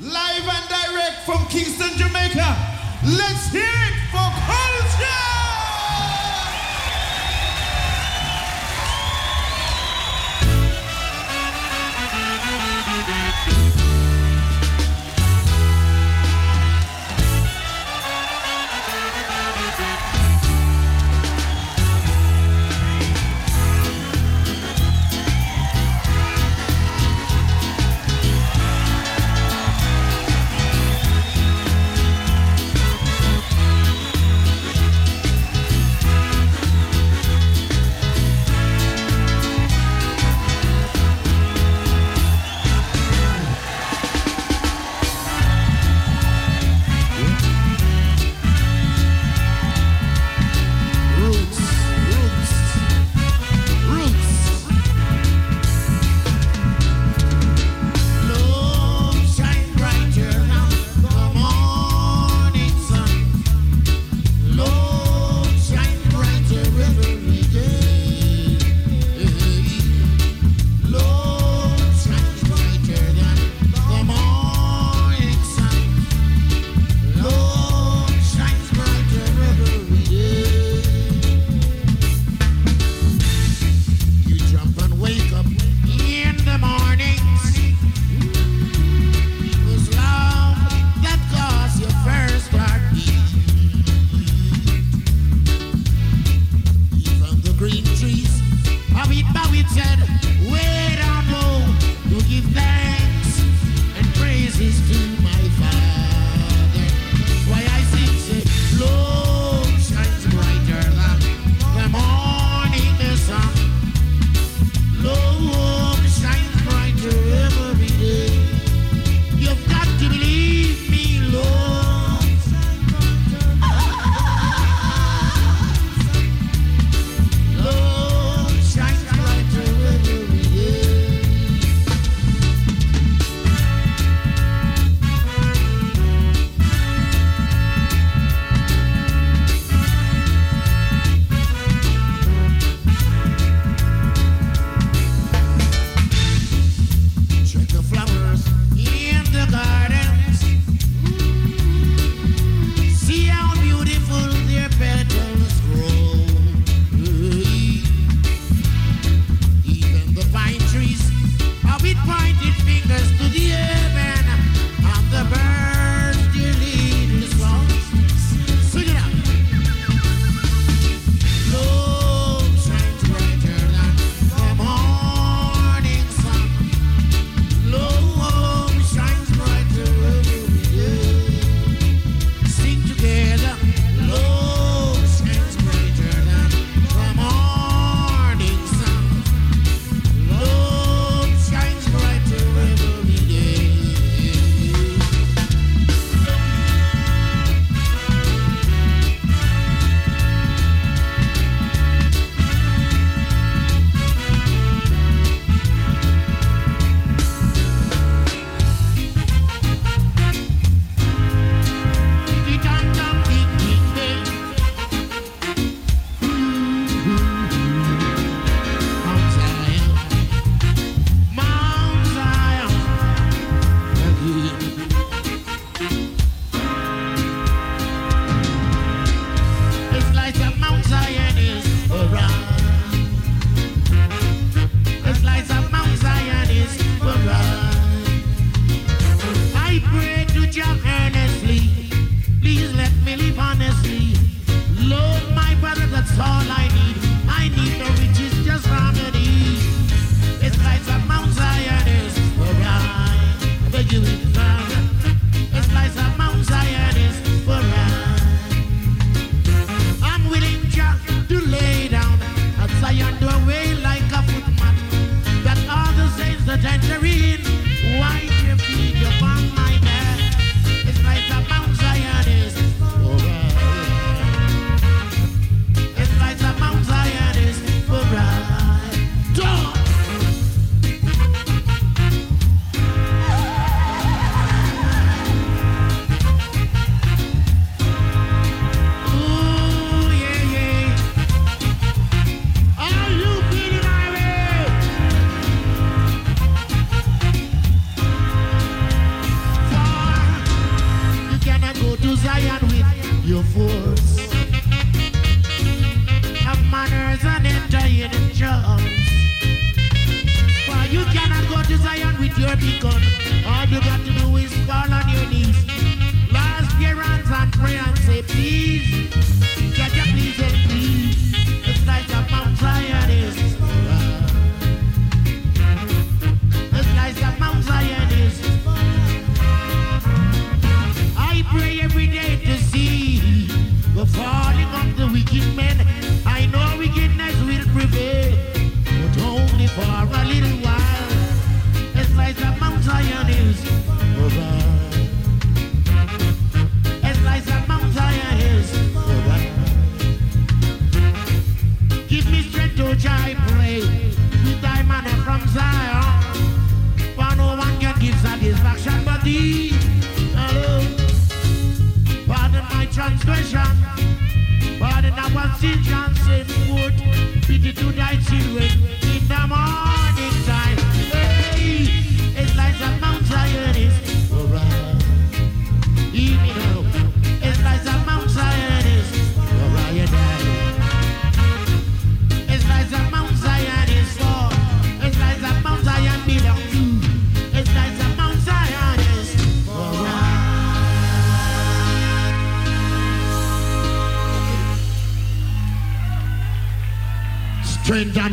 Live and direct from Kingston, Jamaica. Let's hear it for culture!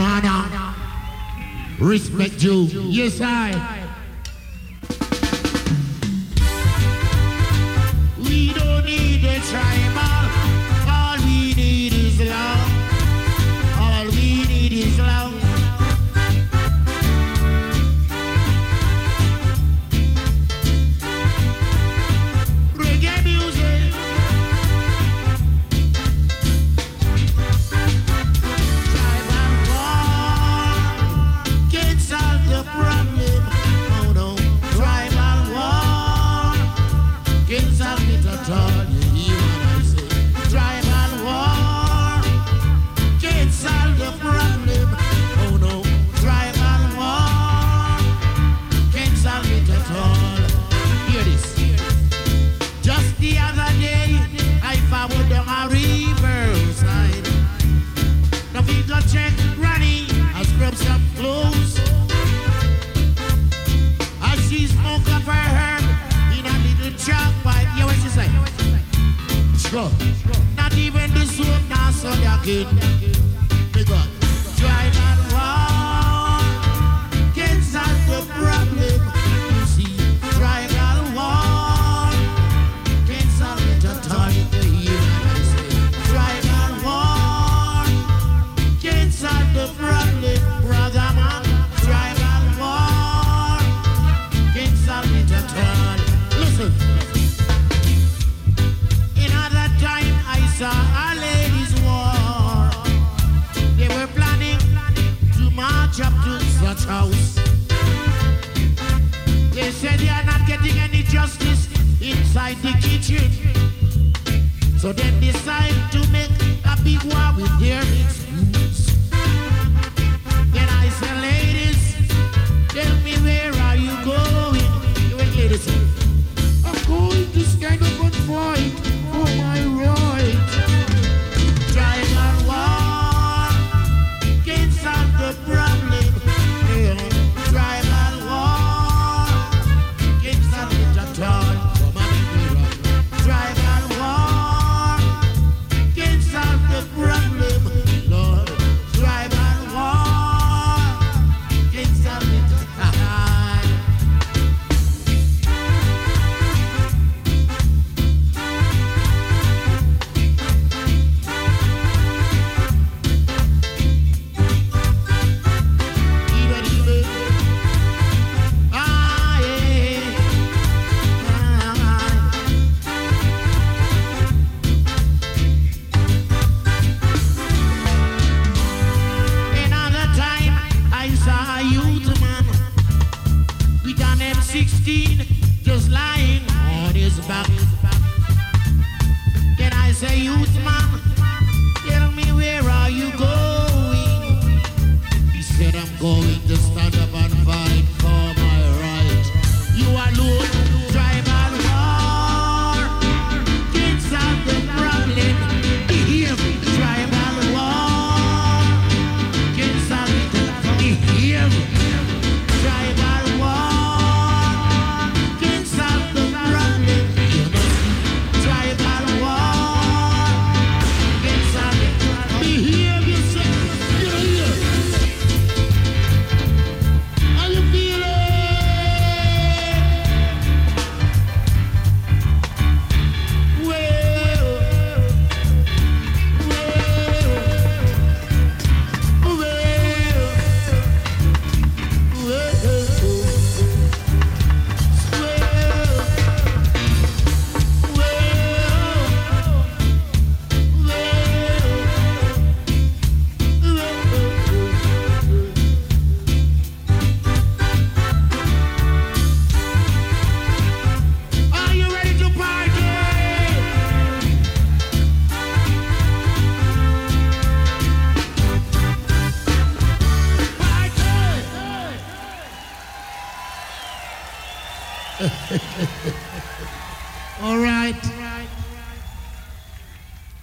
banana. Respect you. Yes, I. she smoke up her herb in a little chalk pipe. Yeah, what she say? Sure. Not even the soap, not so they are good. Big up. Try not say they are not getting any justice inside the kitchen. So they decide to make a big war with their excuse. Then I say, ladies, tell me where are you going? You went, ladies, I'm going to Skydown Point.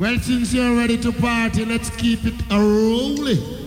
Well, since you're ready to party, let's keep it a rolling.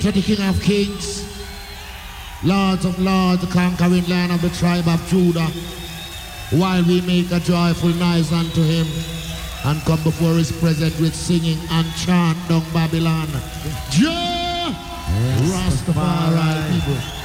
give to the King of Kings, Lords of Lords, the conquering land of the tribe of Judah, while we make a joyful noise unto him and come before his presence with singing and chant down Babylon. Yeah! Yes, Rastafari people.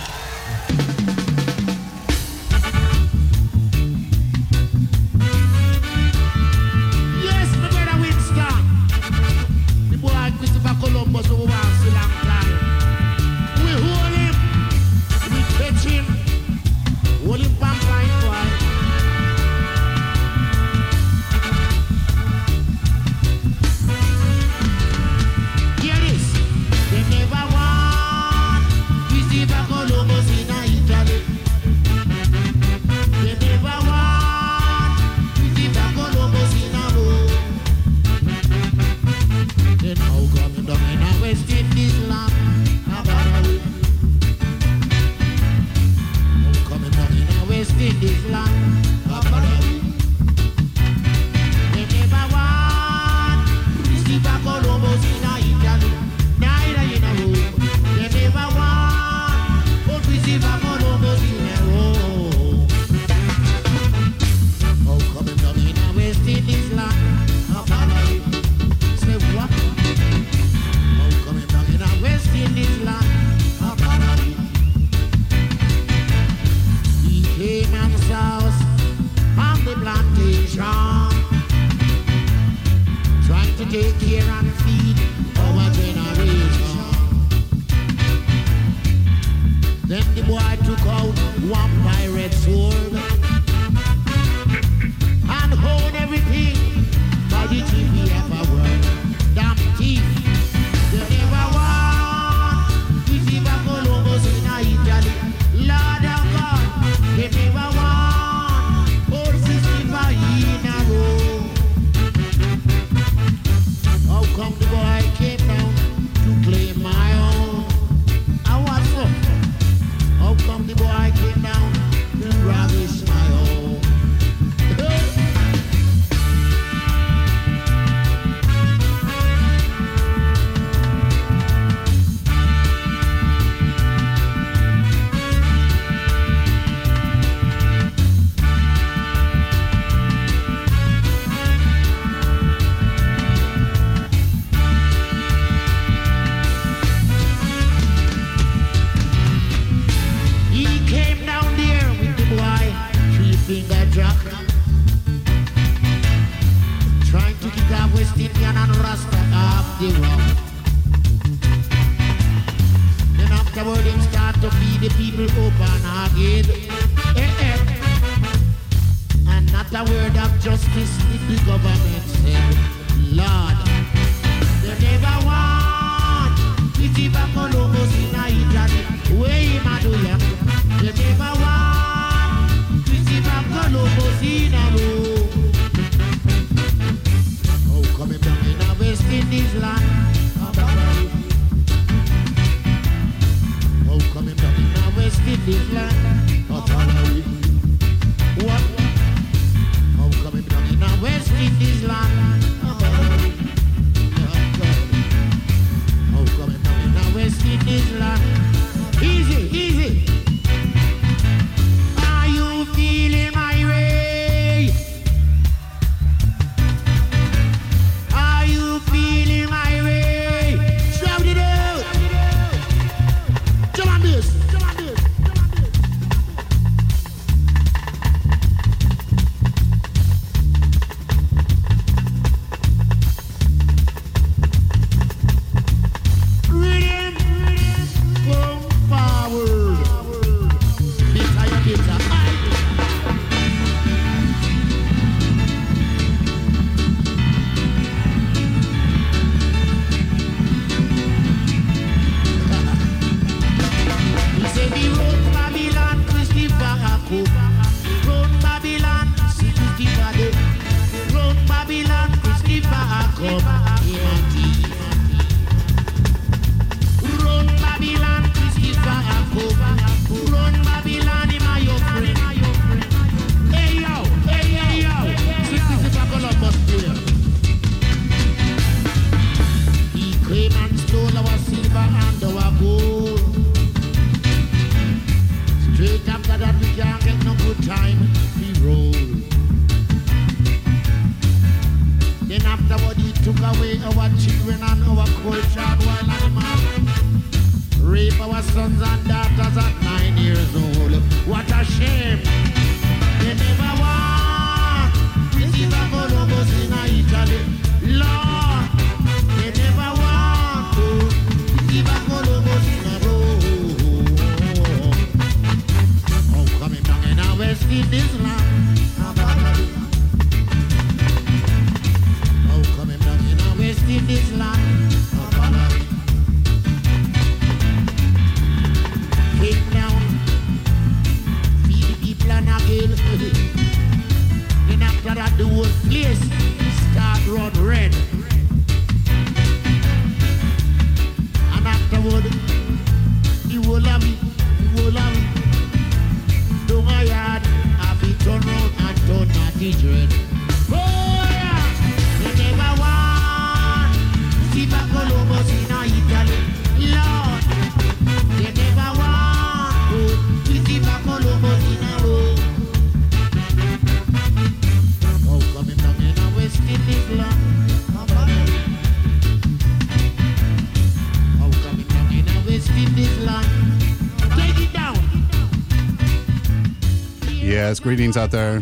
Greetings out there.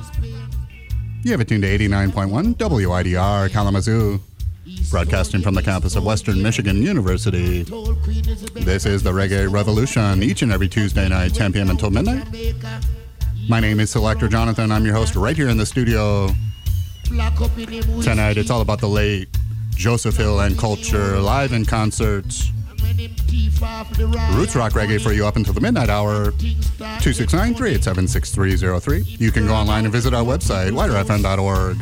You have it tuned to 89.1 WIDR Kalamazoo, broadcasting from the campus of Western Michigan University. This is the Reggae Revolution, each and every Tuesday night, 10 p.m. until midnight. My name is Selector Jonathon. I'm your host right here in the studio tonight. It's all about the late Joseph Hill and culture, live in concerts, roots rock reggae for you up until the midnight hour. things start 269 387 6303. You can go online and visit our website, widerfm.org.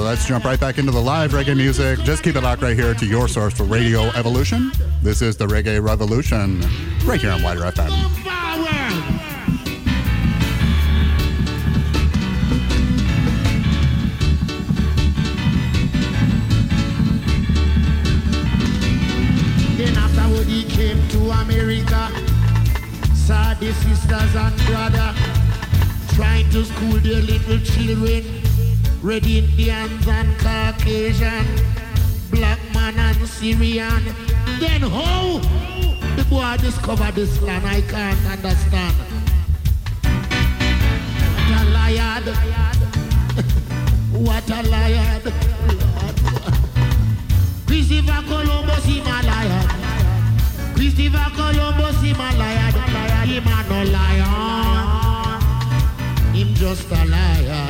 Let's jump right back into the live reggae music. Just keep it locked right here to your source for Radio Evolution. This is the Reggae Revolution, right here on WIDR FM. America, sisters and brother trying to school their little children, red Indians and Caucasian, black man and Syrian. Then how the boy discovered this land? I can't understand. What a liar! what a liar! Christopher Columbus, him a liar. Christopher Columbus, him a liar. Him a no liar. Him just a liar.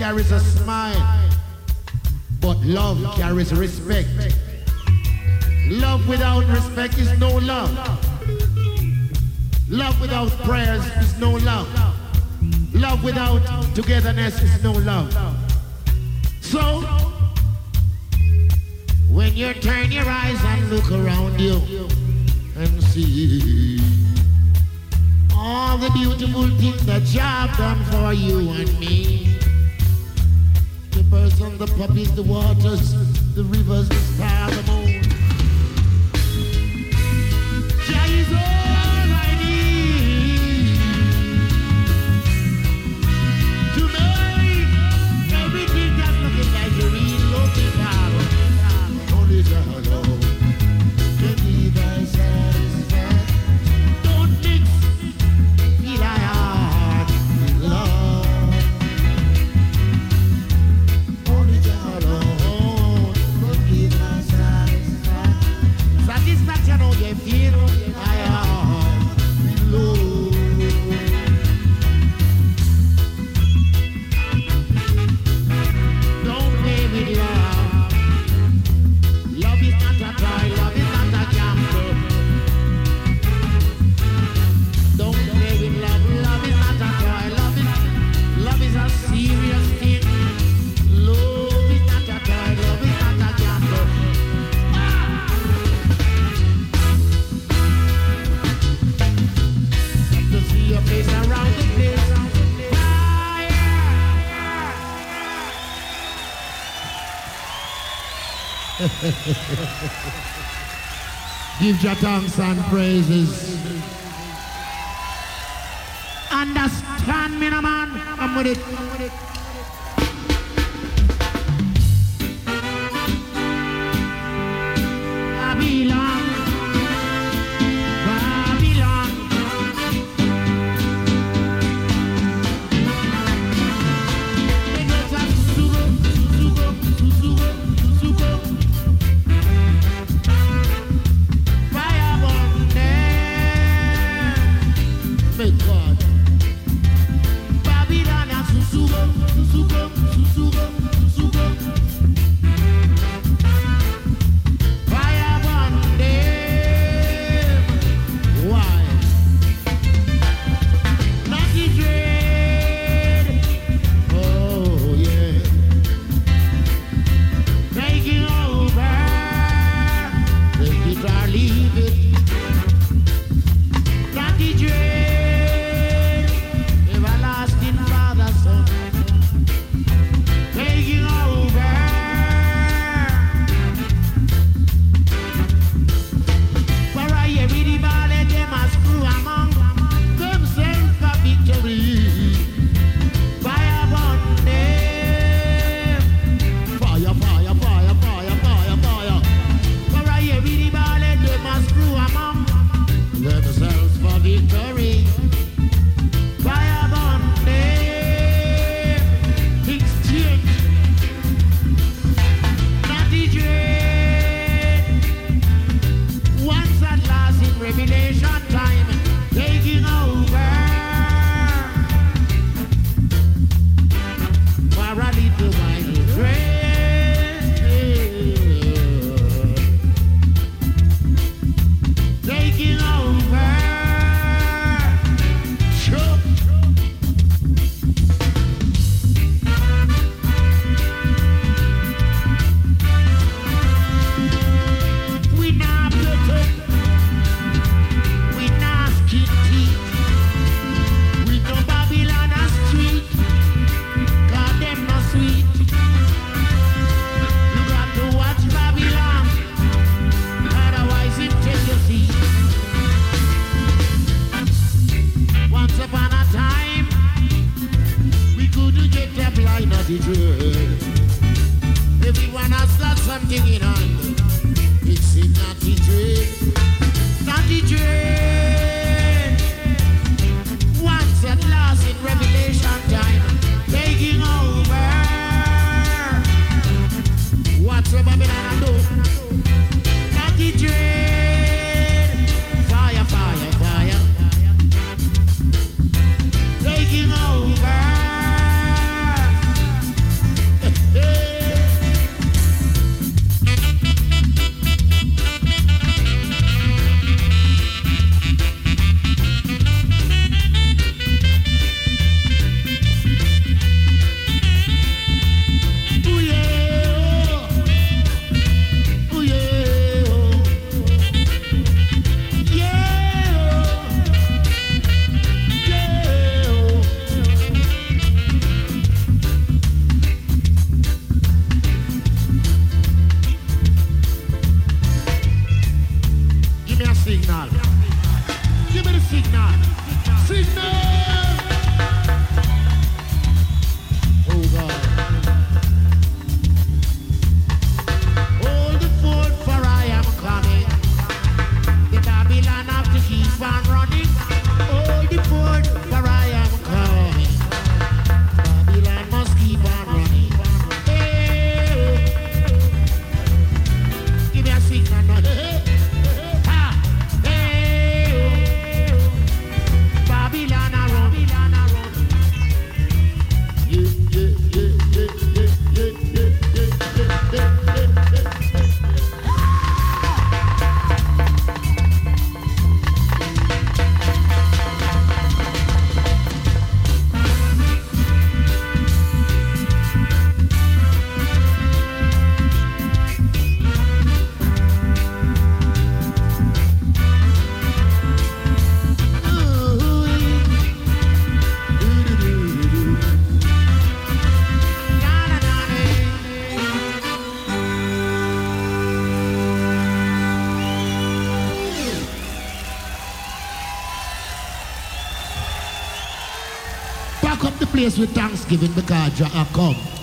carries a smile, but love carries respect. Love without respect is no love. Love without prayers is no love. Love without togetherness is no love. So, when you turn your eyes and look around you and see all the beautiful things that you have done for you and me peppers on the puppies, the waters, the rivers, the star, the moon. Jesus! give your thanks and praises. Understand me, man. I'm with it. I'm with it. Place with Thanksgiving because Jah have come.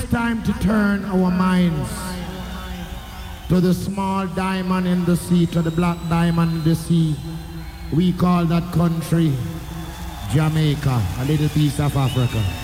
it's time to turn our minds to the small diamond in the sea, to the black diamond in the sea. We call that country Jamaica, a little piece of Africa.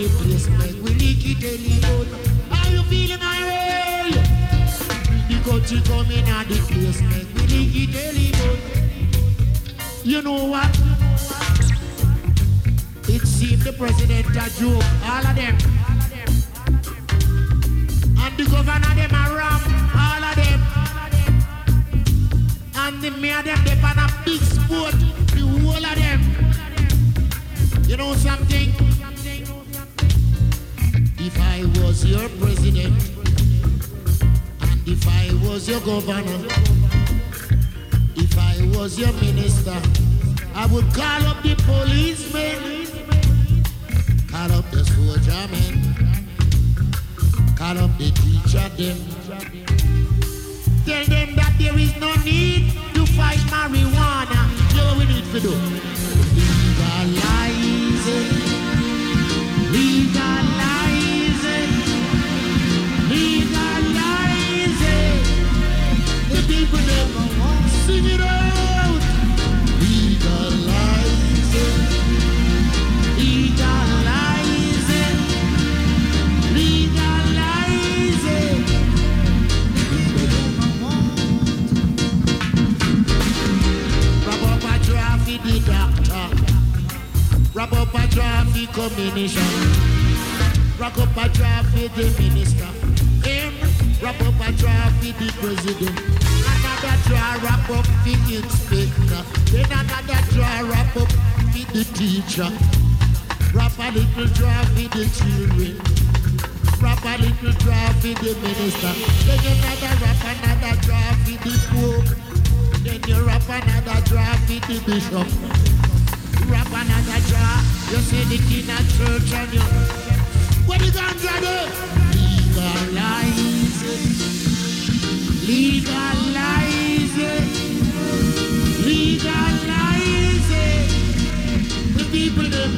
keep culture. a little drive with the children. Proper little drive with the minister. Then you another rap another drive with the pope. Then you rap another drive with the bishop. Rap another drive. You see the king at church and you. What is you gonna do? Legalize it. Legalize it. Legalize it people them.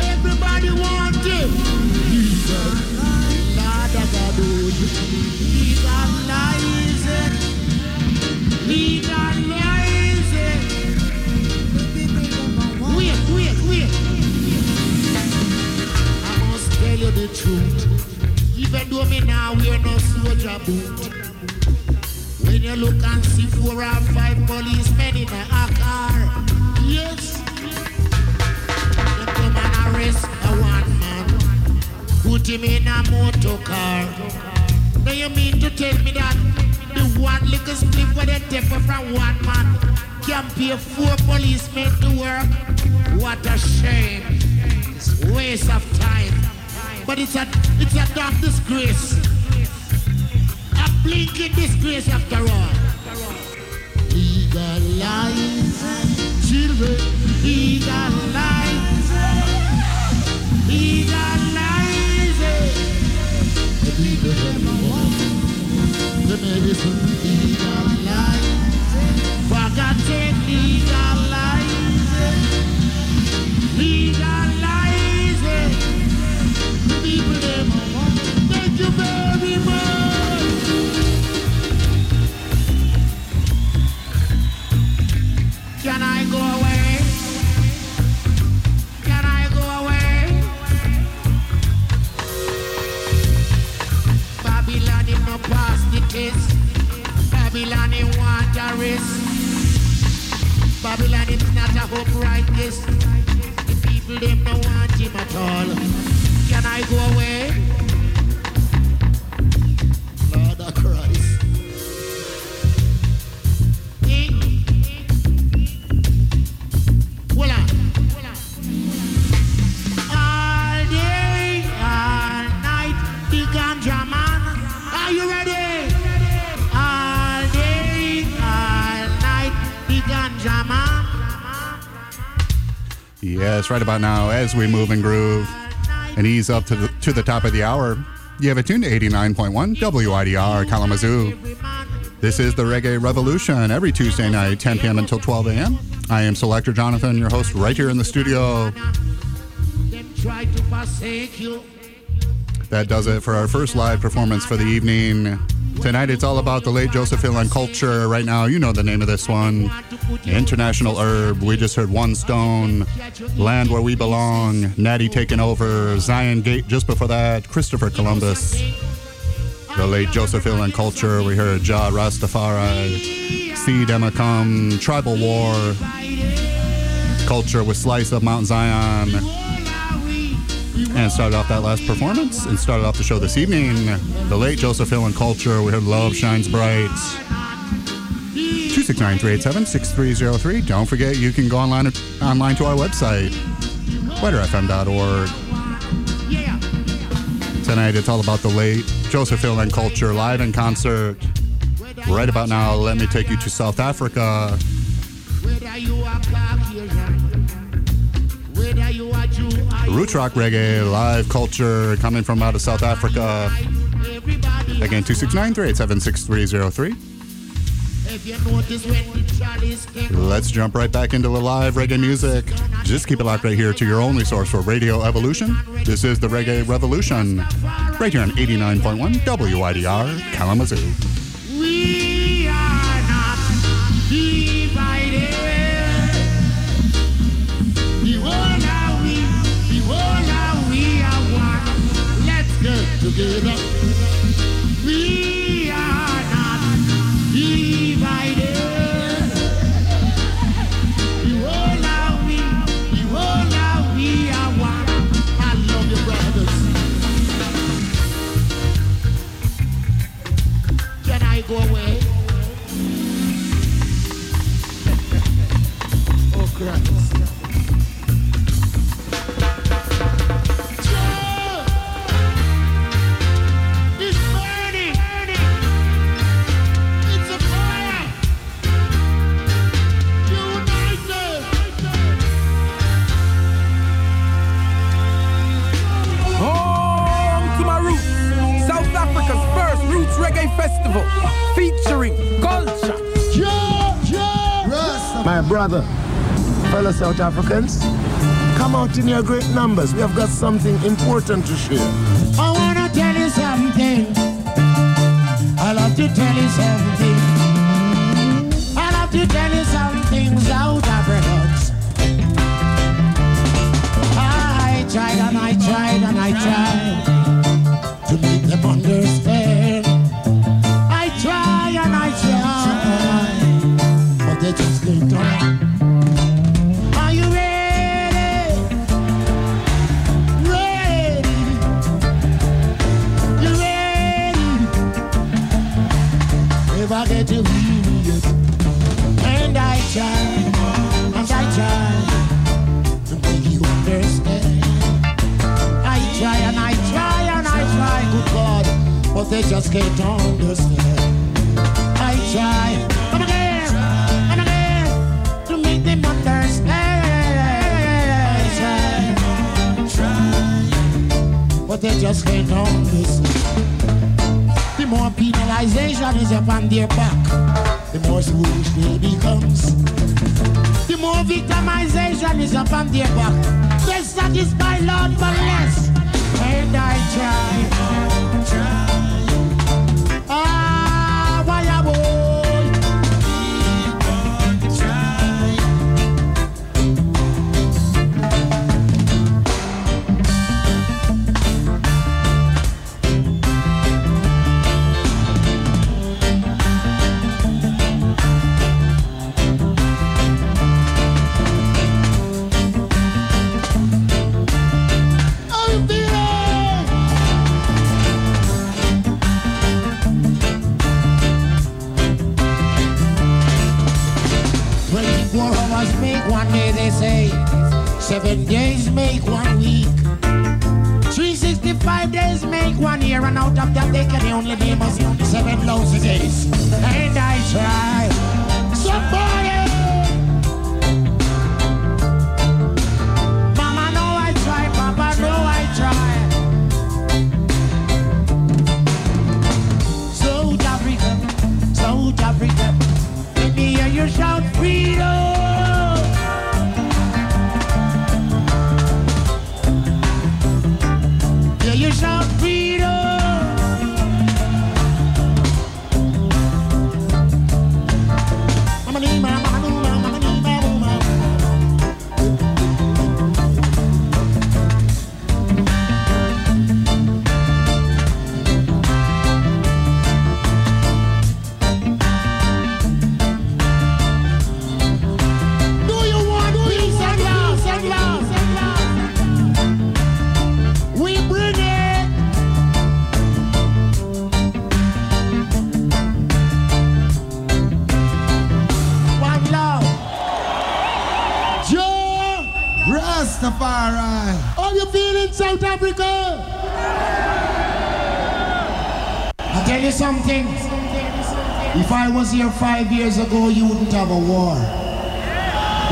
Everybody want him. Jesus, Lord of God, he's amazing. He's amazing. Wait, wait, wait. I must tell you the truth. Even though me now wear no soldier boot. When you look and see four or five policemen in a car, yes him in a motor car. Now you mean to tell me that the one little split where they take from one man can pay four policemen to work? What a shame. It's waste of time. But it's a it's a damn disgrace. A blinking disgrace after all. Legalize children, legalize, the people that want the medicine, legalize. For not a. The people them no want him at all. Can I go away? Right about now, as we move and groove and ease up to the, to the top of the hour, you have it tuned to 89.1 WIDR Kalamazoo. This is the Reggae Revolution every Tuesday night, 10 p.m. until 12 a.m. I am Selector Jonathon, your host, right here in the studio. That does it for our first live performance for the evening. Tonight, it's all about the late Joseph Hill and culture. Right now, you know the name of this one International Herb. We just heard One Stone, Land Where We Belong, Natty Taking Over, Zion Gate just before that, Christopher Columbus. The late Joseph Hill and culture. We heard Jah Rastafari, See Them Tribal War, Culture with Slice of Mount Zion. And started off that last performance and started off the show this evening. The late Joseph Hill and Culture. We heard Love Shines Bright. 269-387-6303. Don't forget you can go online online to our website, widrfm.org. Tonight it's all about the late Joseph Hill and Culture live in concert. Right about now, let me take you to South Africa. Roots Rock Reggae live culture coming from out of South Africa. Again, 269-387-6303. If you notice when the chalice came Let's jump right back into the live reggae music. Just keep it locked right here to your only source for Radio Evolution. This is the Reggae Revolution, right here on 89.1 WIDR Kalamazoo. We are not divided. Behold how we, we are one. I love brothers. Can I go away? oh, Christ. Reggae featuring culture. Joe! Joe! My brother, fellow South Africans, come out in your great numbers. We have got something important to share. I wanna tell you something. I love to tell you something.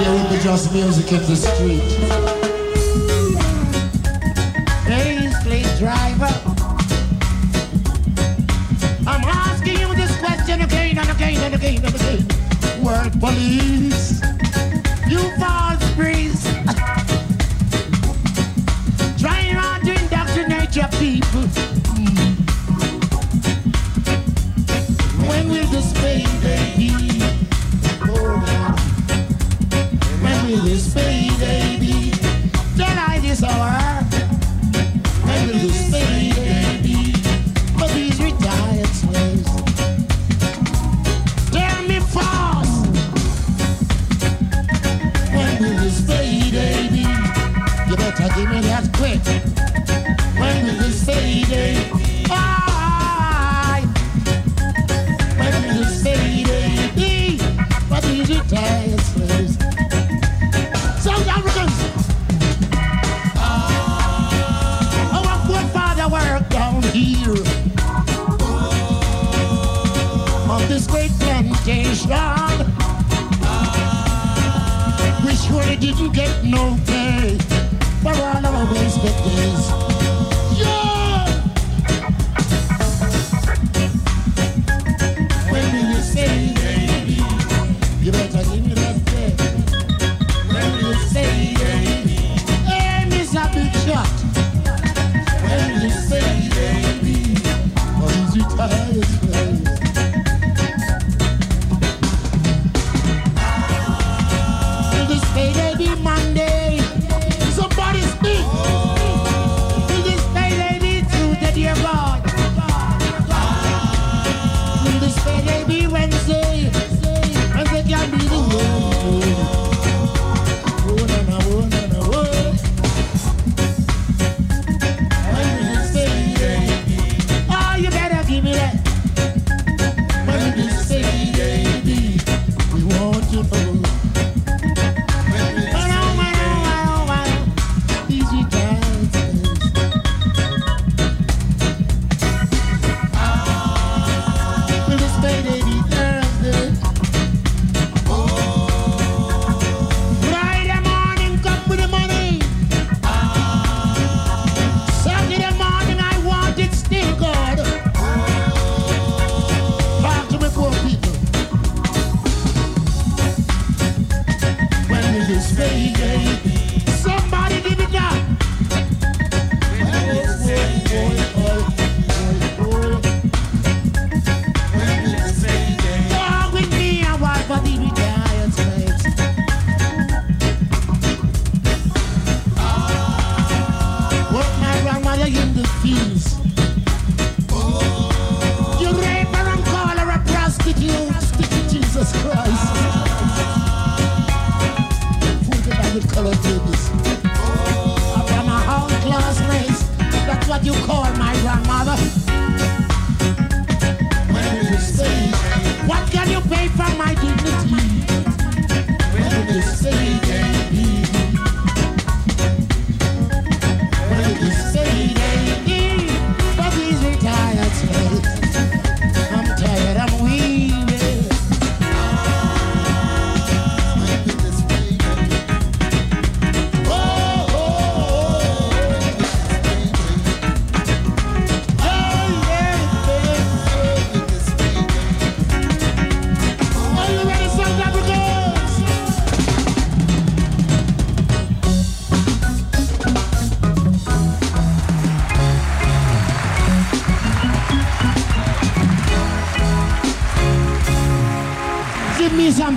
here with the just music of the street. Hey, slave driver. I'm asking you this question again and again and again and again. World police.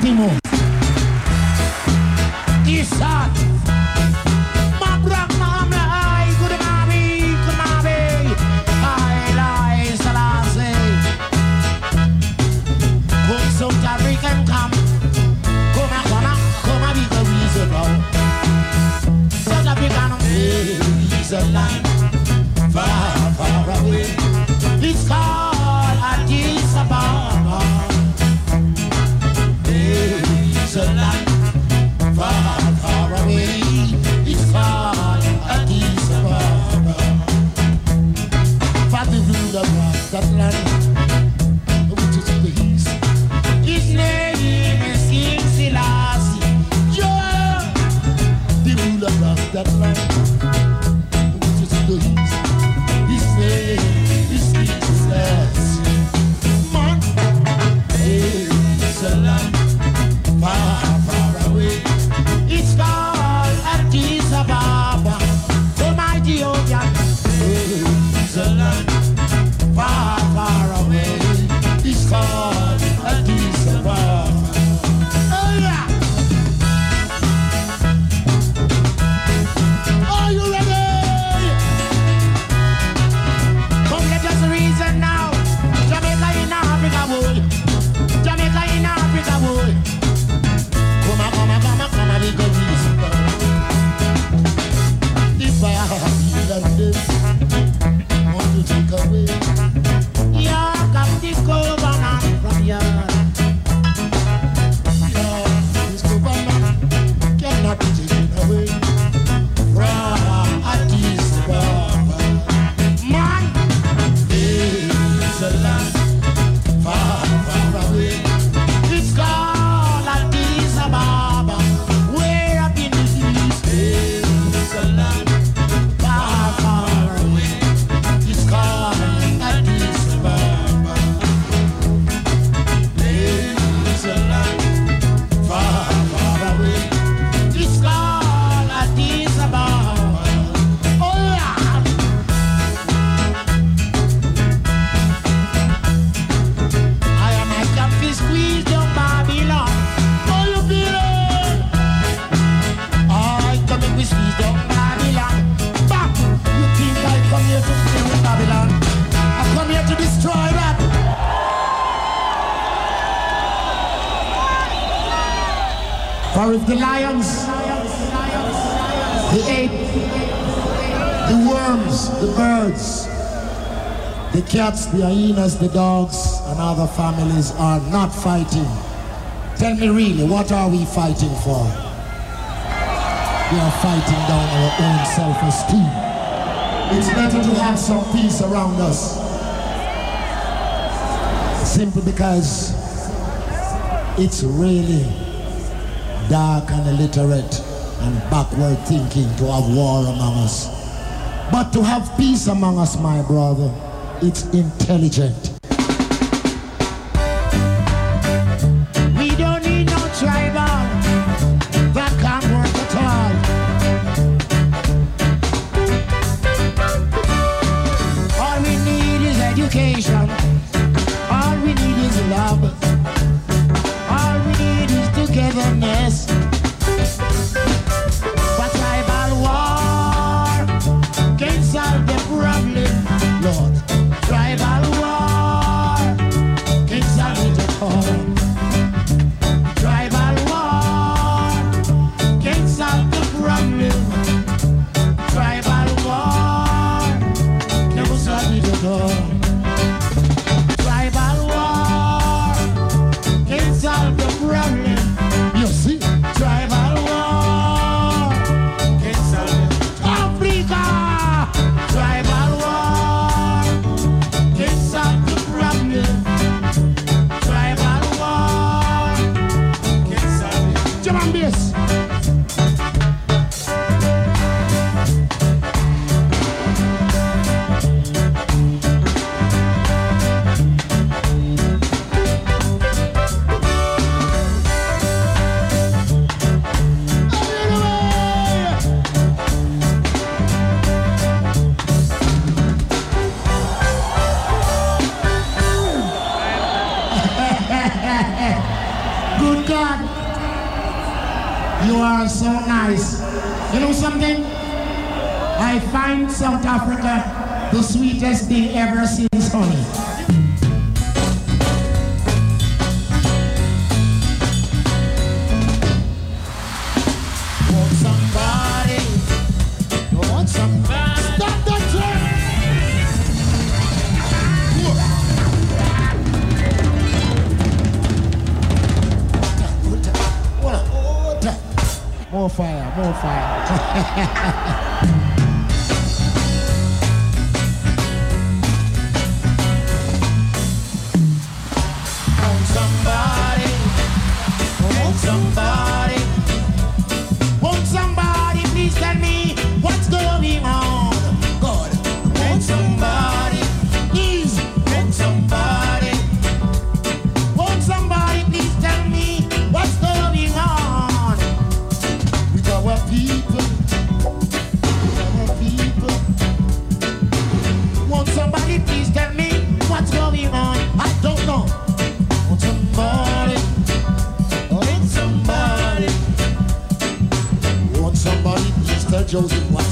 último. Cats, the hyenas, the dogs, and other families are not fighting. Tell me really, what are we fighting for? We are fighting down our own self-esteem. It's better to have some peace around us. Simply because it's really dark and illiterate and backward thinking to have war among us. But to have peace among us, my brother, it's intelligent. Joseph what's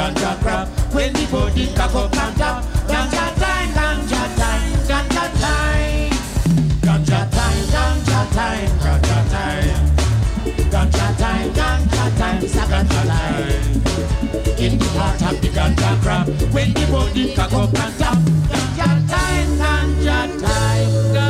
ganja crap. When the body cock up and ganja time, ganja time, ganja time. Ganja time, ganja time, ganja time. Ganja time, ganja time, it's a ganja time. In the heart of the ganja crap. When the body cock up and ganja time, ganja time, ganja time.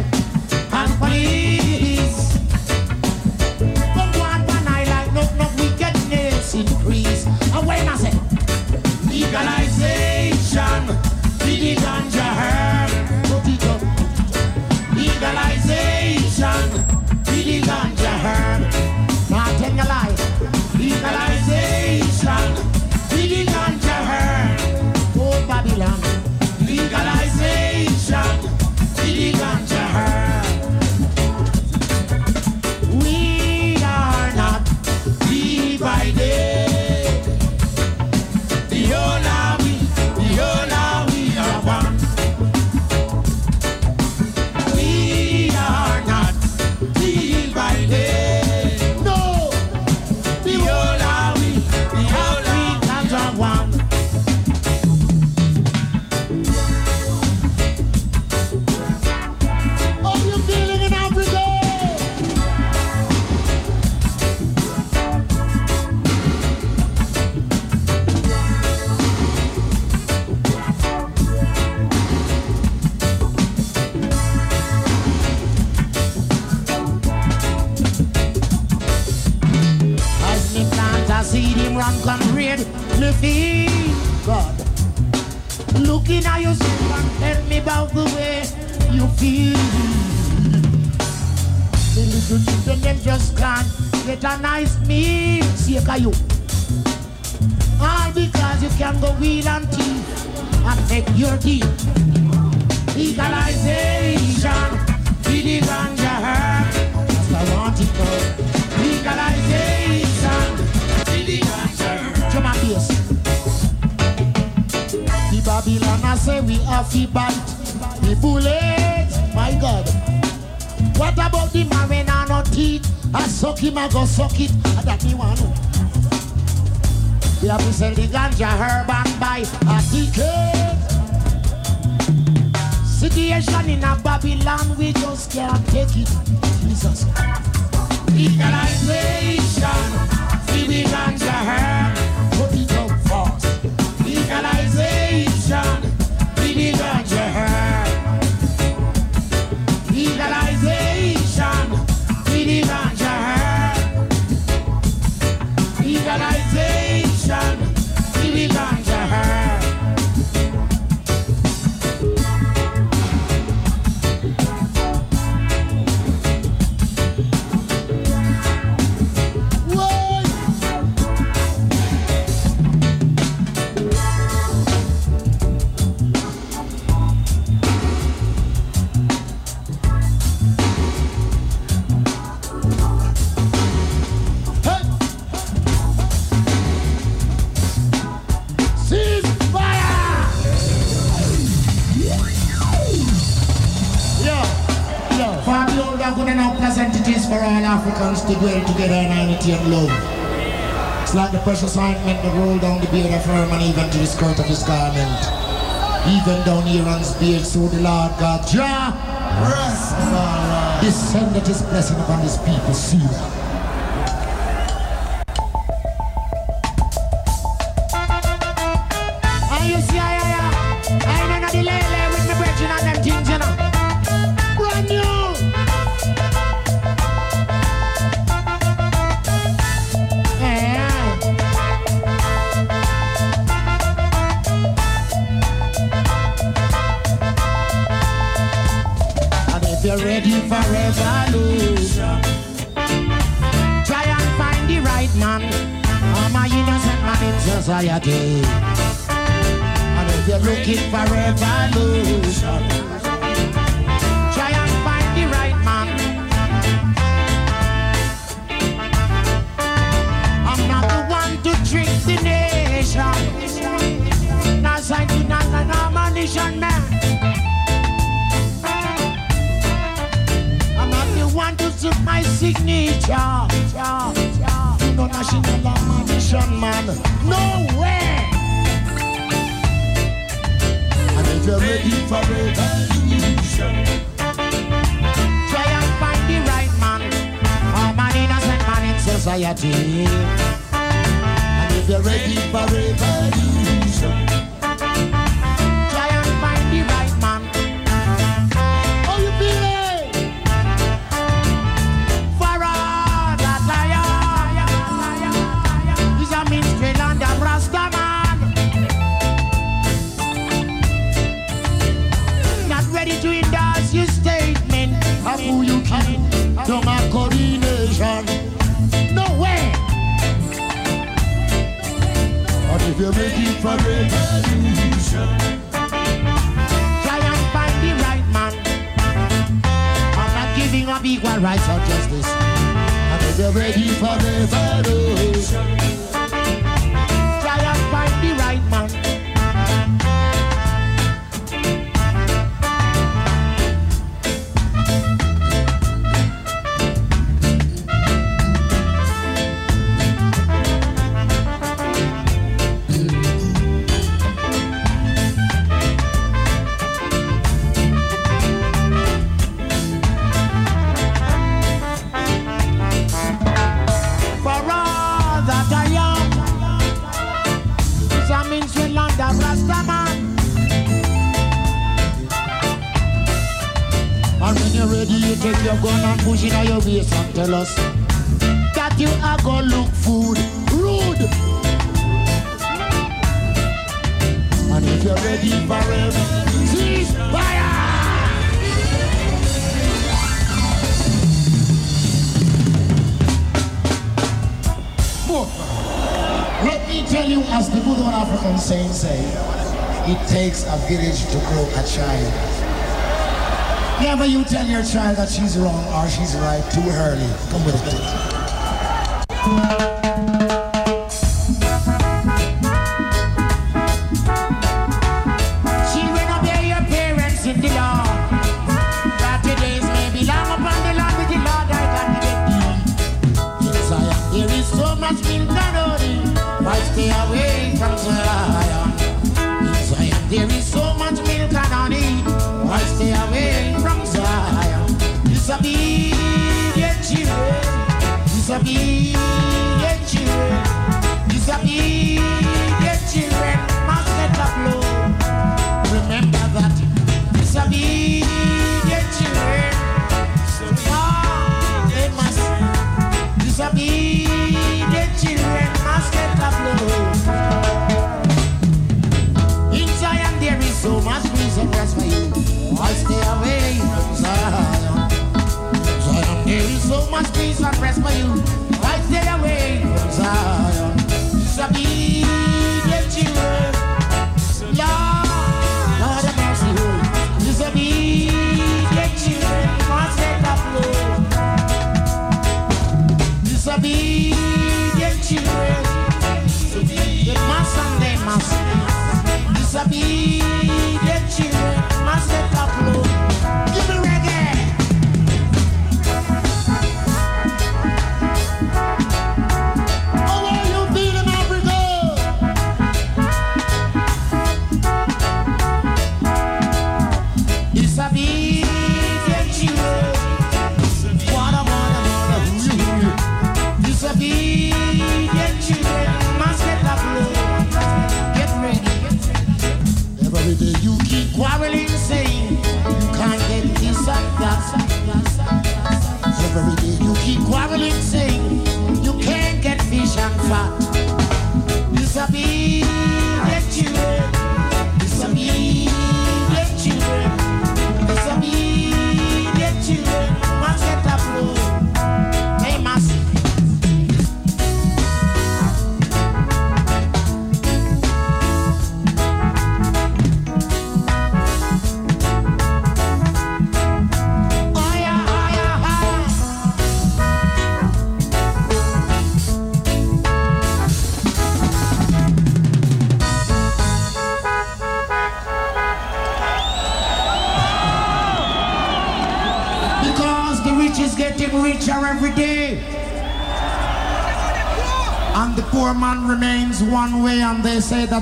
and love. It's like the precious ointment that rolled down the beard of Hermon even to the skirt of his garment. Even down Aaron's beard, so the Lord God Jah rest descended his blessing upon his people. See. African saying say, it takes a village to grow a child. Never you tell your child that she's wrong or she's right too early. Come with it.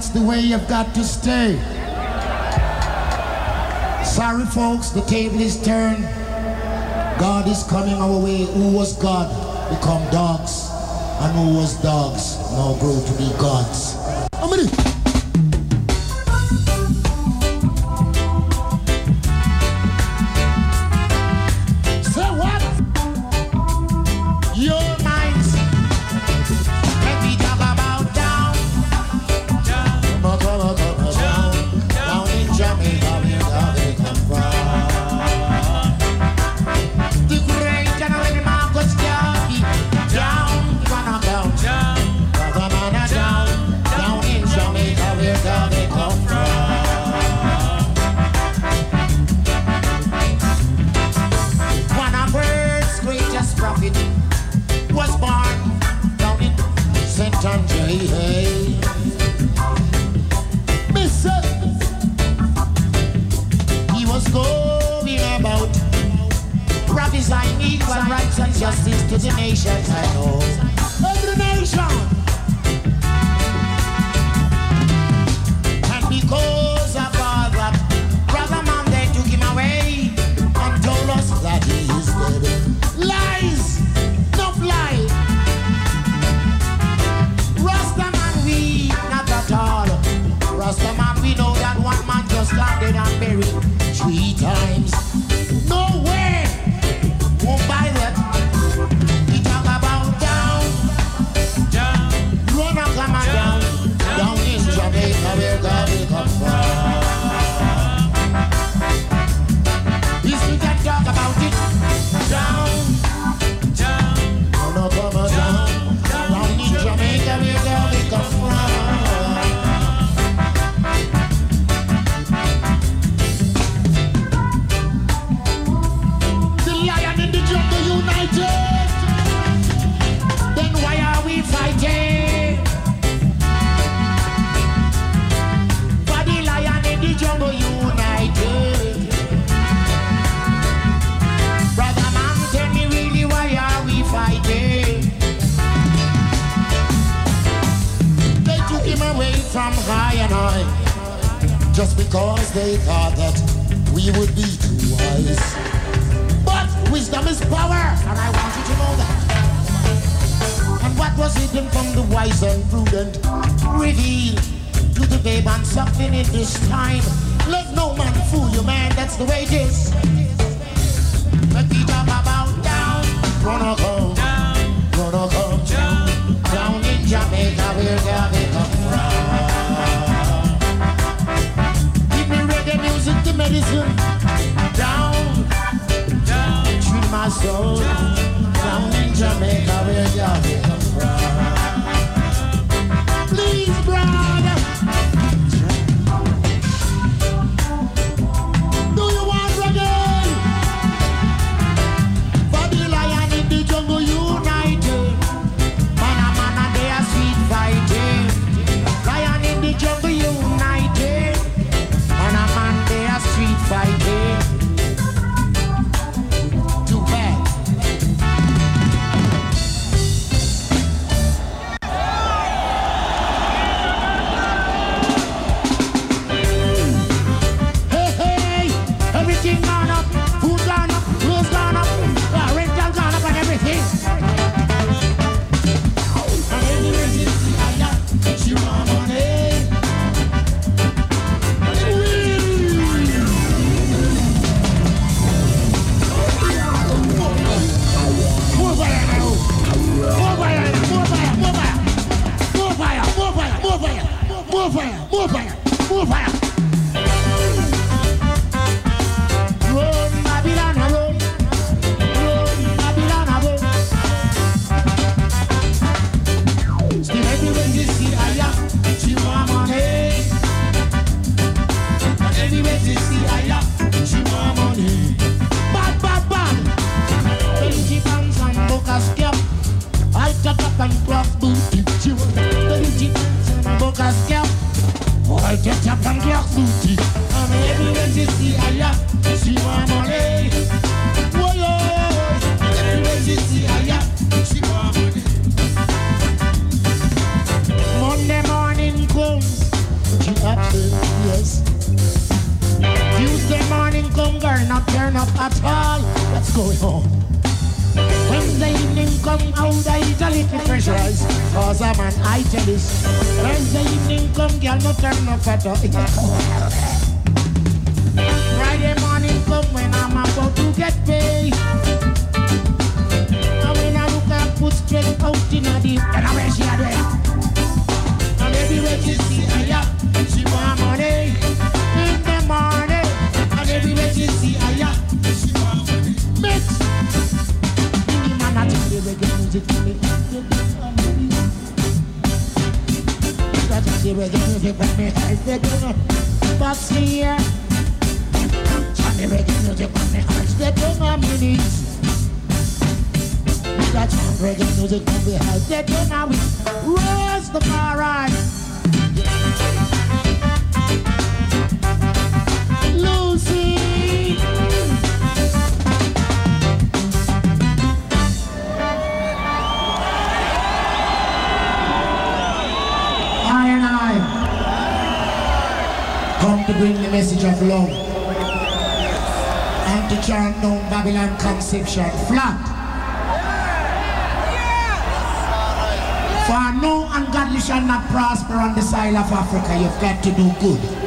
that's the way you've got to stay. Sorry, folks, the table is turned. God is coming our way. Who was God? Become dogs. And who was dogs? Now grow to be gods. Africa, you've got to do good.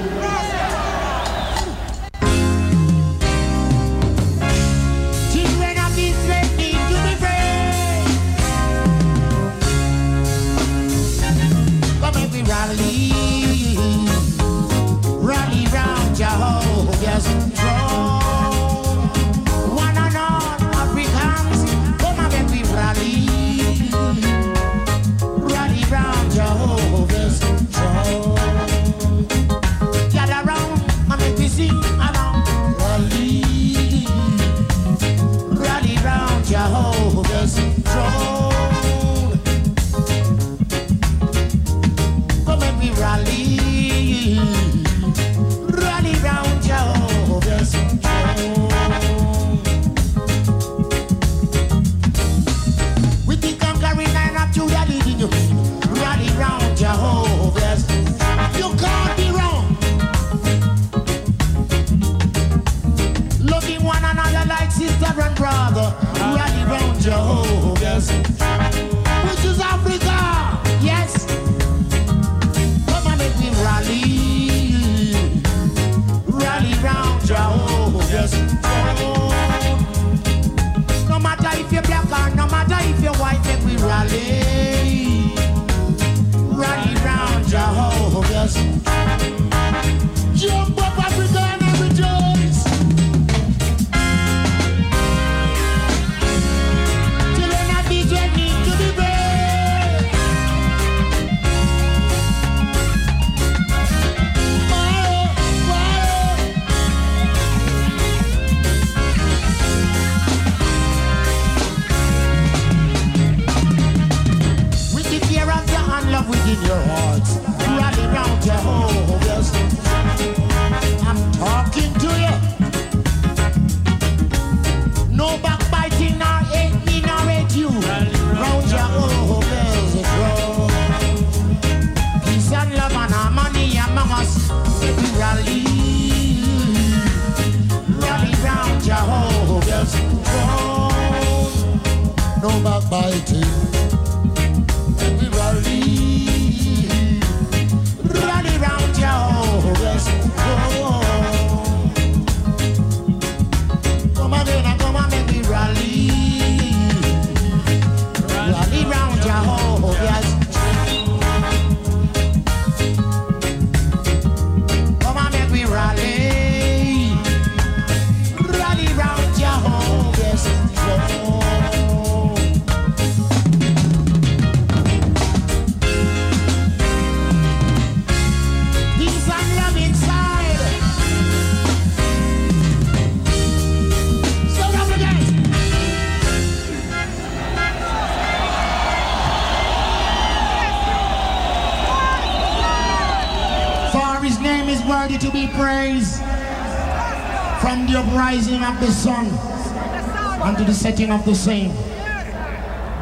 of the same.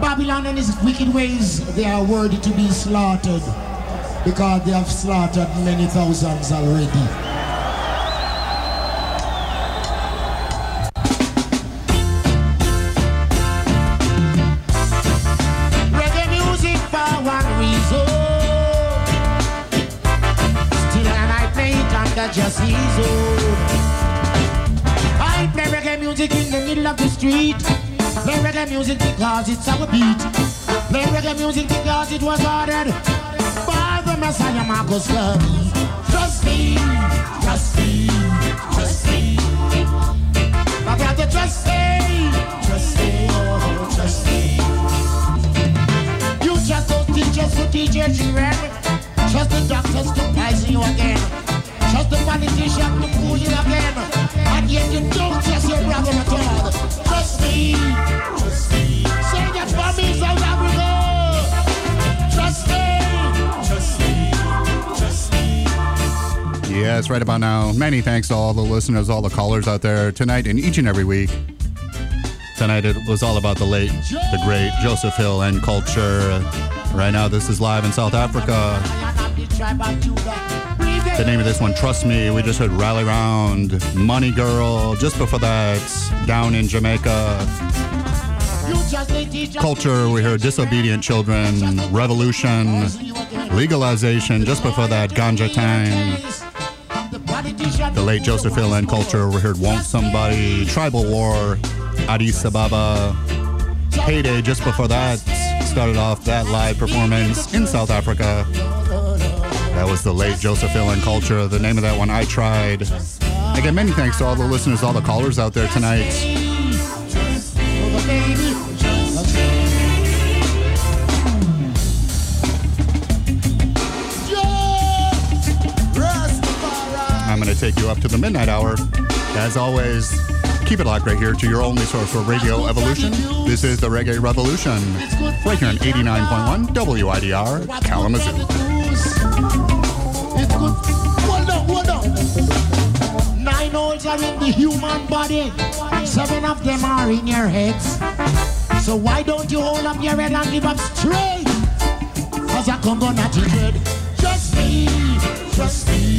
Babylon and his wicked ways, they are worthy to be slaughtered because they have slaughtered many thousands already. just his own. I play reggae music in the middle of the street. Reggae music because it's our beat. Play reggae music because it was ordered by the Messiah Marcus Garvey. Trust me, trust me, trust me. My brother, trust me, trust me, oh, trust me. You trust those teachers who teach you children. Trust the doctors to poison you again. Trust the politicians to fool you again. And yet you don't trust your brother at all. Trust me. Yes, right about now. Many thanks to all the listeners, all the callers out there tonight and each and every week. Tonight it was all about the late, the great Joseph Hill and culture. Right now, this is live in South Africa. The name of this one, Trust Me, we just heard Rally Round, Money Girl. Just before that, Down in Jamaica. Culture, we heard Disobedient Children, Revolution, Legalization. Just before that, Ganja Time. Late Joseph Culture, we heard Won't Somebody, Tribal War, Addis Ababa. Payday, just before that, started off that live performance in South Africa. That was the late Joseph Culture. The name of that one, I Tried. Again, many thanks to all the listeners, all the callers out there tonight. Take you up to the midnight hour. As always, keep it locked right here to your only source for Radio Evolution. This is the Reggae Revolution, right here on 89.1 WIDR Kalamazoo. Nine holes are in the human body. Seven of them are in your heads. So why don't you hold up your head and give up straight? Cause I come gonna dread. Trust me, trust me,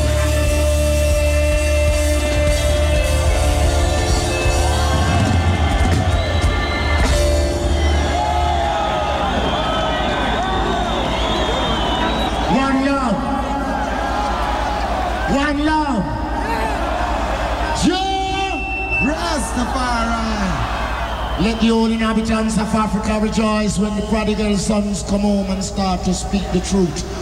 Let the whole inhabitants of Africa rejoice when the prodigal sons come home and start to speak the truth.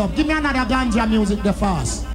up. Give me another ganja music the fast.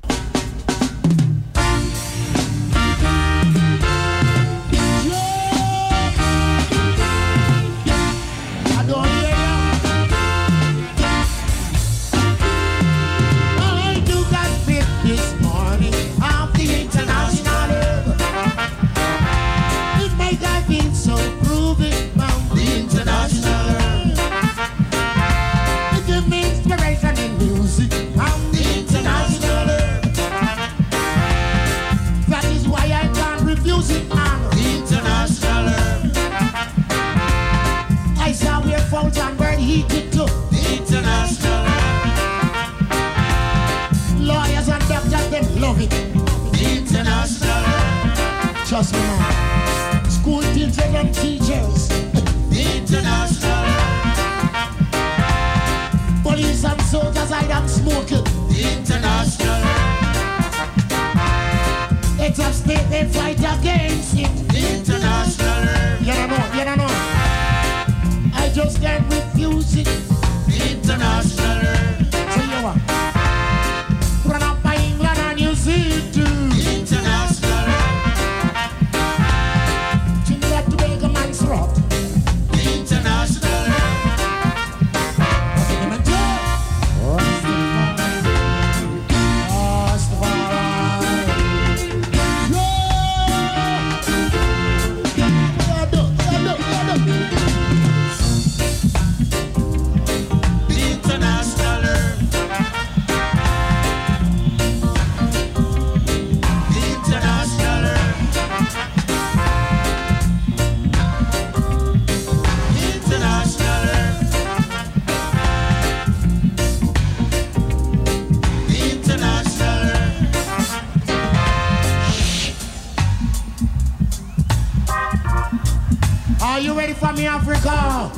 Africa.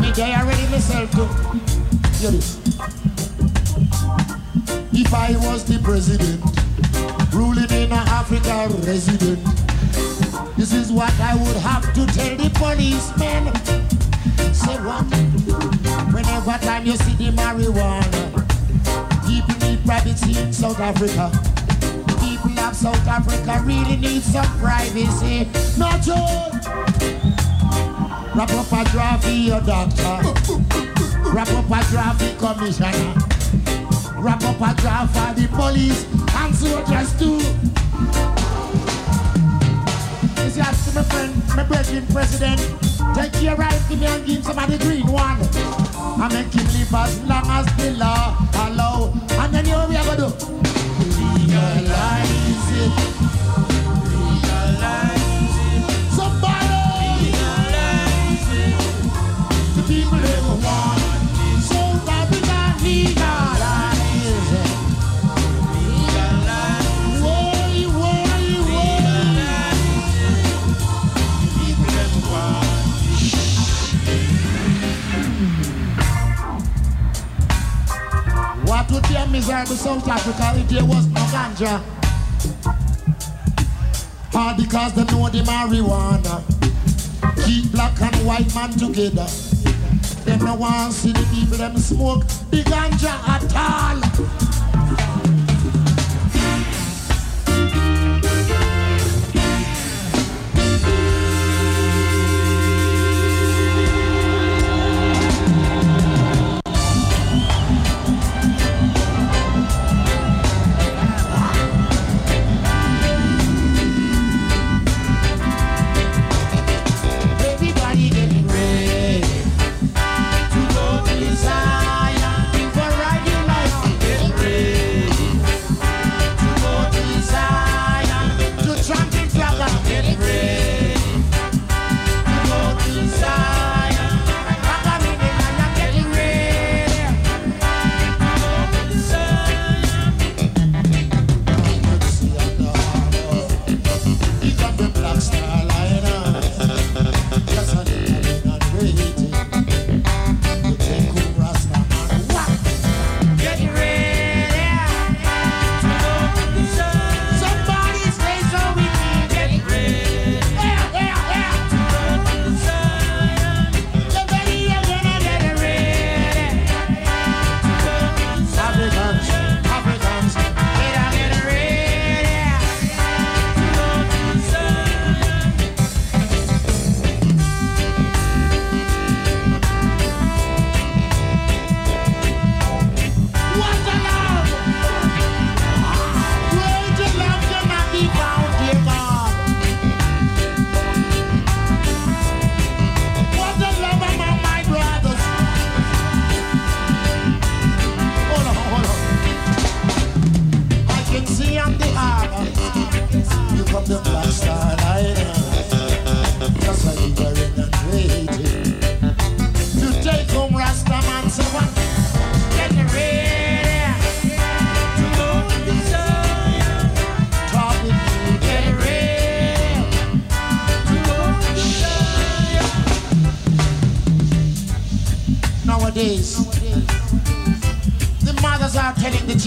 Me already myself to hear this. If I was the president, ruling in Africa resident, this is what I would have to tell the policemen. Say what? Whenever time you see the marijuana, people need privacy in South Africa. People of South Africa really need some privacy. Not joke. Wrap up a draft for your doctor. Wrap up a draft for commissioner. Wrap up a draft for the police and soldiers too. You see, I see my friend, my brethren president, take care right for me and give somebody green one. I make him live as long as the law allow. And then you know what we are gonna do? Legalize it. Miserable South Africa if there was no ganja? All because they know the marijuana. Keep black and white man together. No want see the people them smoke the ganja at all.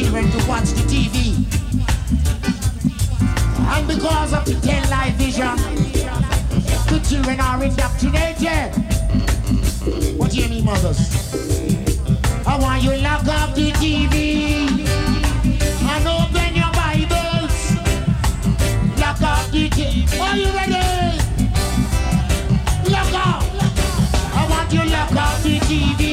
Children to watch the TV. And because of the 10 live vision, the children are indoctrinated. What do you mean, mothers? I want you lock up the TV and open your Bibles. Lock up the TV. Are you ready? Lock up. I want you lock up the TV.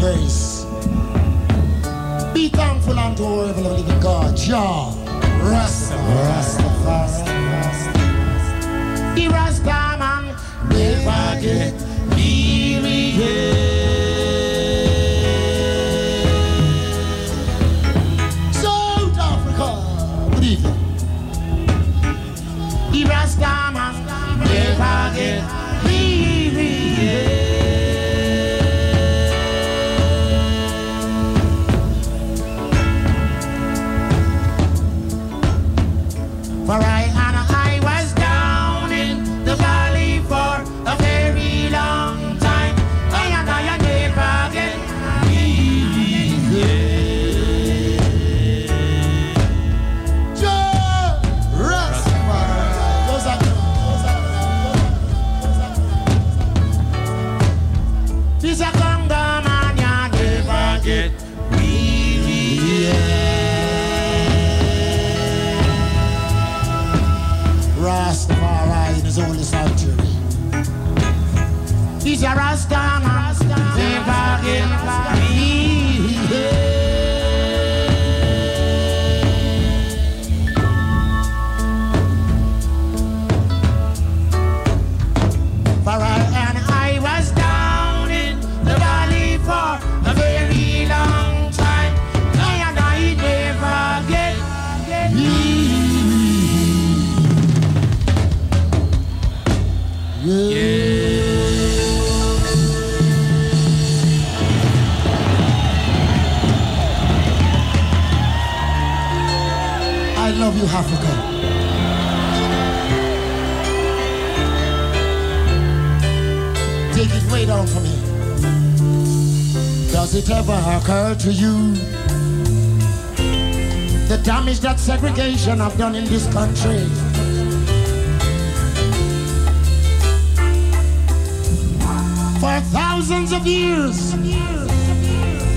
Praise. Be thankful unto our ever living God, Jah. Rasta. Rastafari. The Rasta man never it ever occurred to you the damage that segregation have done in this country? For thousands of years,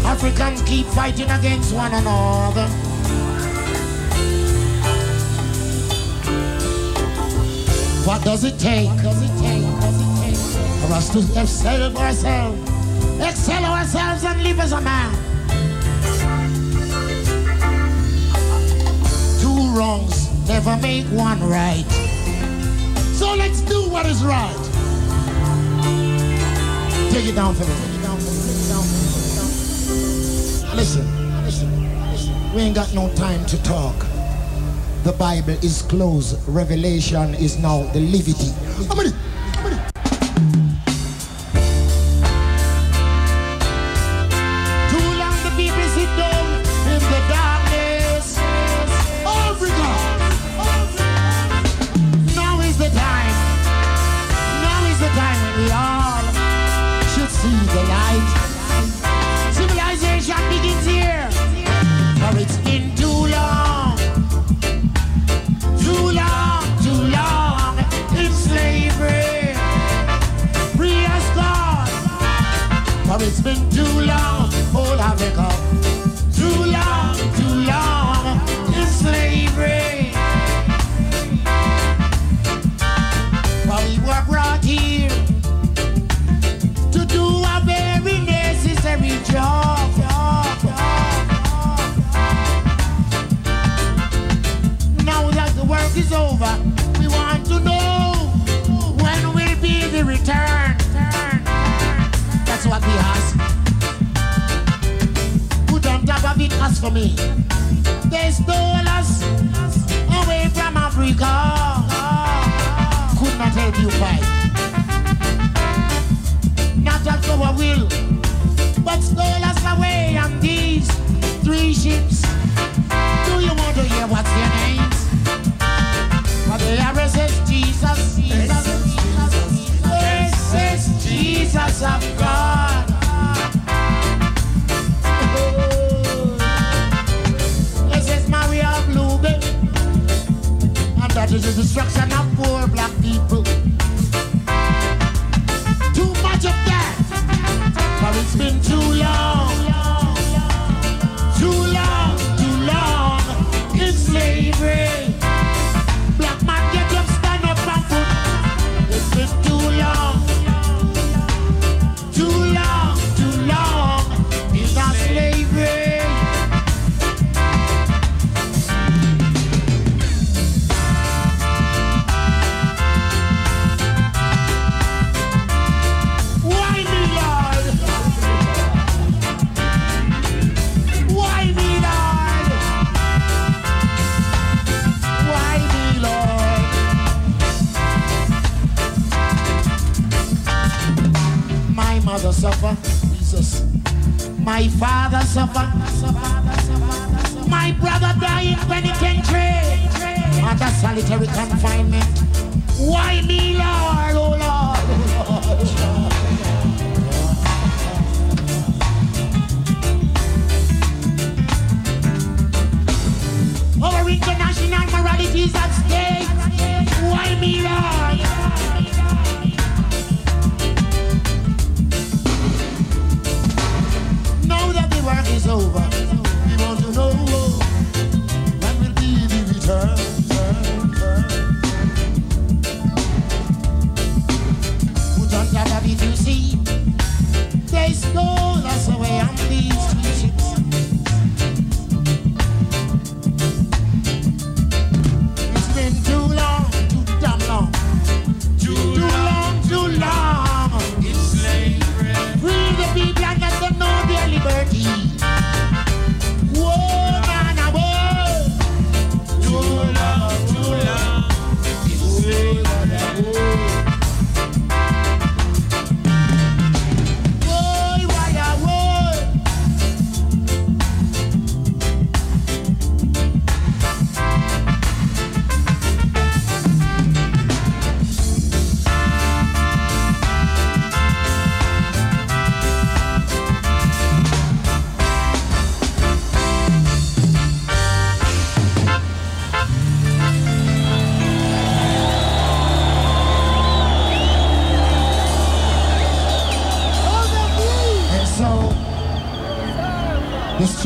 Africans keep fighting against one another. What does it take, does it take, does it take for us to save ourselves? sell ourselves and live as a man. Two wrongs never make one right. So let's do what is right. Take it down for me. Take it down for me. Take it down for me. Now listen, listen, listen. We ain't got no time to talk. The Bible is closed. Revelation is now the levity. How many?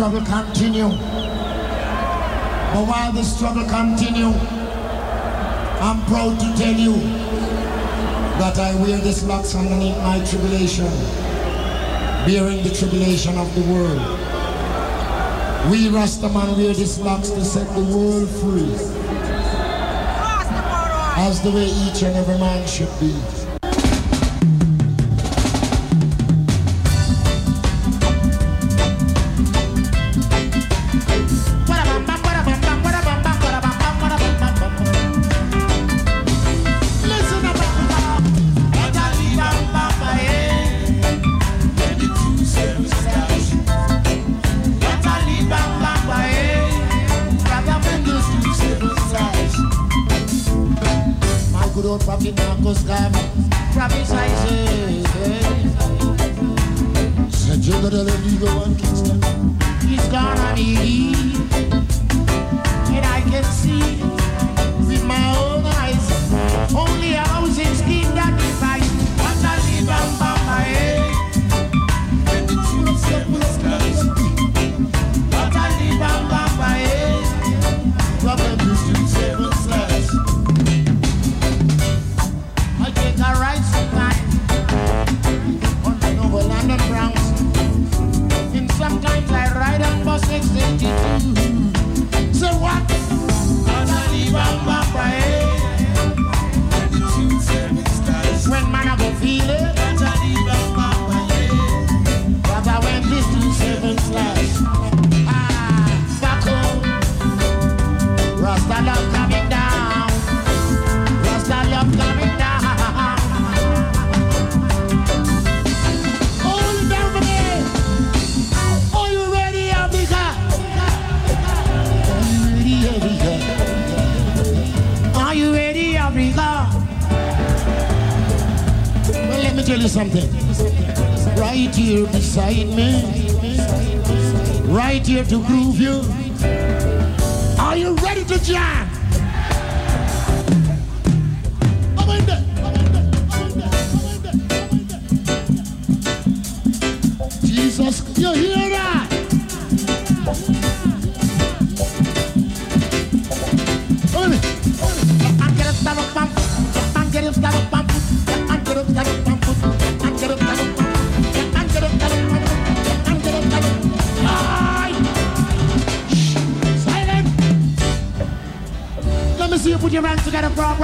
struggle continue. But while the struggle continue, I'm proud to tell you that I wear this locks underneath my tribulation, bearing the tribulation of the world. We Rastaman wear this locks to set the world free, as the way each and every man should be.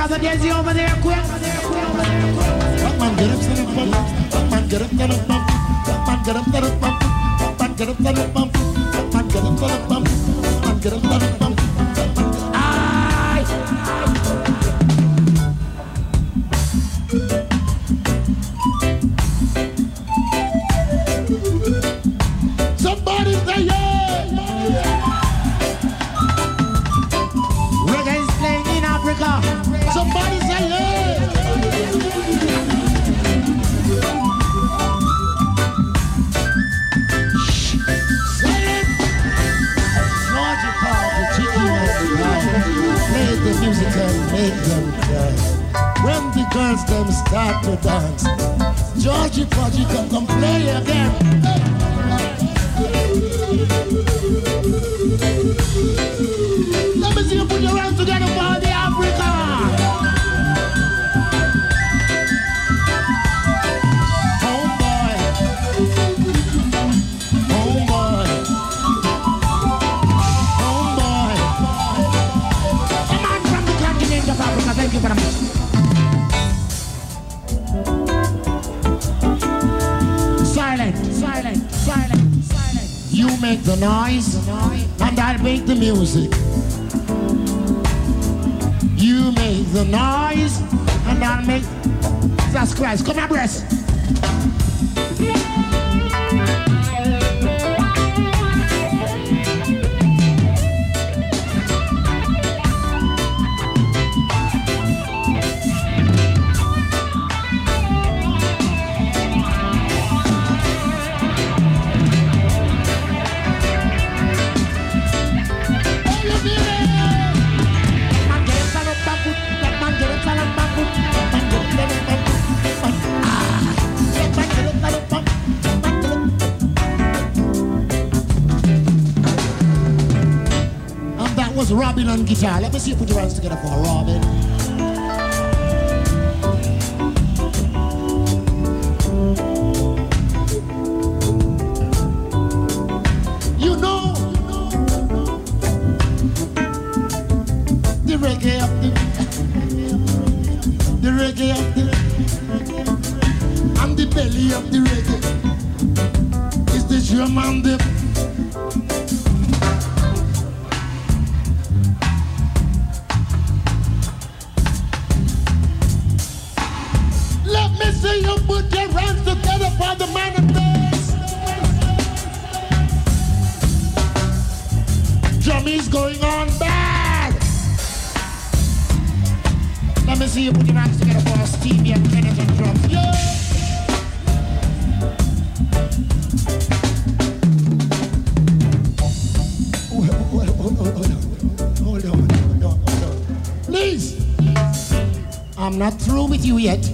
Brother Desi over there, quick. Batman, get up, get up, bump. Batman, get up, get up, get up, get up, bump. Batman, get up, get up, bump. Batman, get up, get up, bump. Get up, get up. start to dance. Georgie, Georgie, come, come play again. Let me see you put your hands together buddy. make the noise, and I'll make the music. You make the noise, and I'll make. That's Christ, come on, breast. guitar. Let me see you put your hands together for a rock. Yet.